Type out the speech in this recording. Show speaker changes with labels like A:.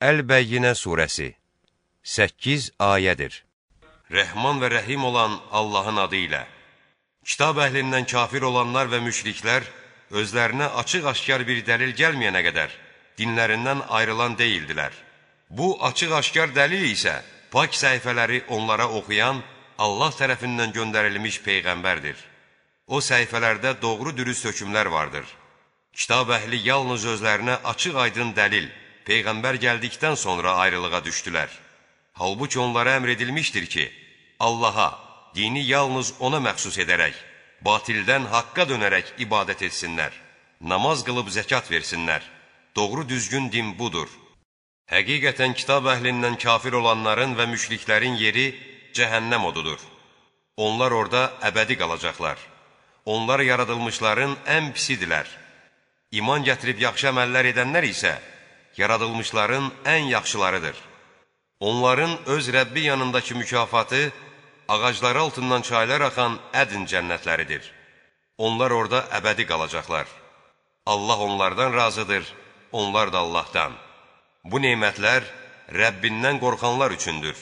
A: Əl-Bəyyinə surəsi 8 ayədir. Rəhman və rəhim olan Allahın adı ilə Kitab əhlindən kafir olanlar və müşriklər özlərinə açıq-aşkar bir dəlil gəlməyənə qədər dinlərindən ayrılan deyildilər. Bu açıq-aşkar dəlil isə pak səhifələri onlara oxuyan Allah tərəfindən göndərilmiş peyğəmbərdir. O səhifələrdə doğru dürüst hökmlər vardır. Kitab əhli yalnız özlərinə açıq-aydın dəlil Peyğəmbər gəldikdən sonra ayrılığa düşdülər. Halbuki onlara əmr edilmişdir ki, Allaha, dini yalnız ona məxsus edərək, batildən haqqa dönərək ibadət etsinlər, namaz qılıb zəkat versinlər. Doğru düzgün din budur. Həqiqətən kitab əhlindən kafir olanların və müşriklərin yeri cəhənnəm odudur. Onlar orada əbədi qalacaqlar. Onlar yaradılmışların ən pisidilər. İman gətirib yaxşı əməllər edənlər isə, yaradılmışların ən yaxşılarıdır. Onların öz Rəbbi yanındakı mükafatı ağacları altından çaylar axan ədin cənnətləridir. Onlar orada əbədi qalacaqlar. Allah onlardan razıdır, onlar da Allahdan. Bu nemətlər Rəbbindən qorxanlar üçündür.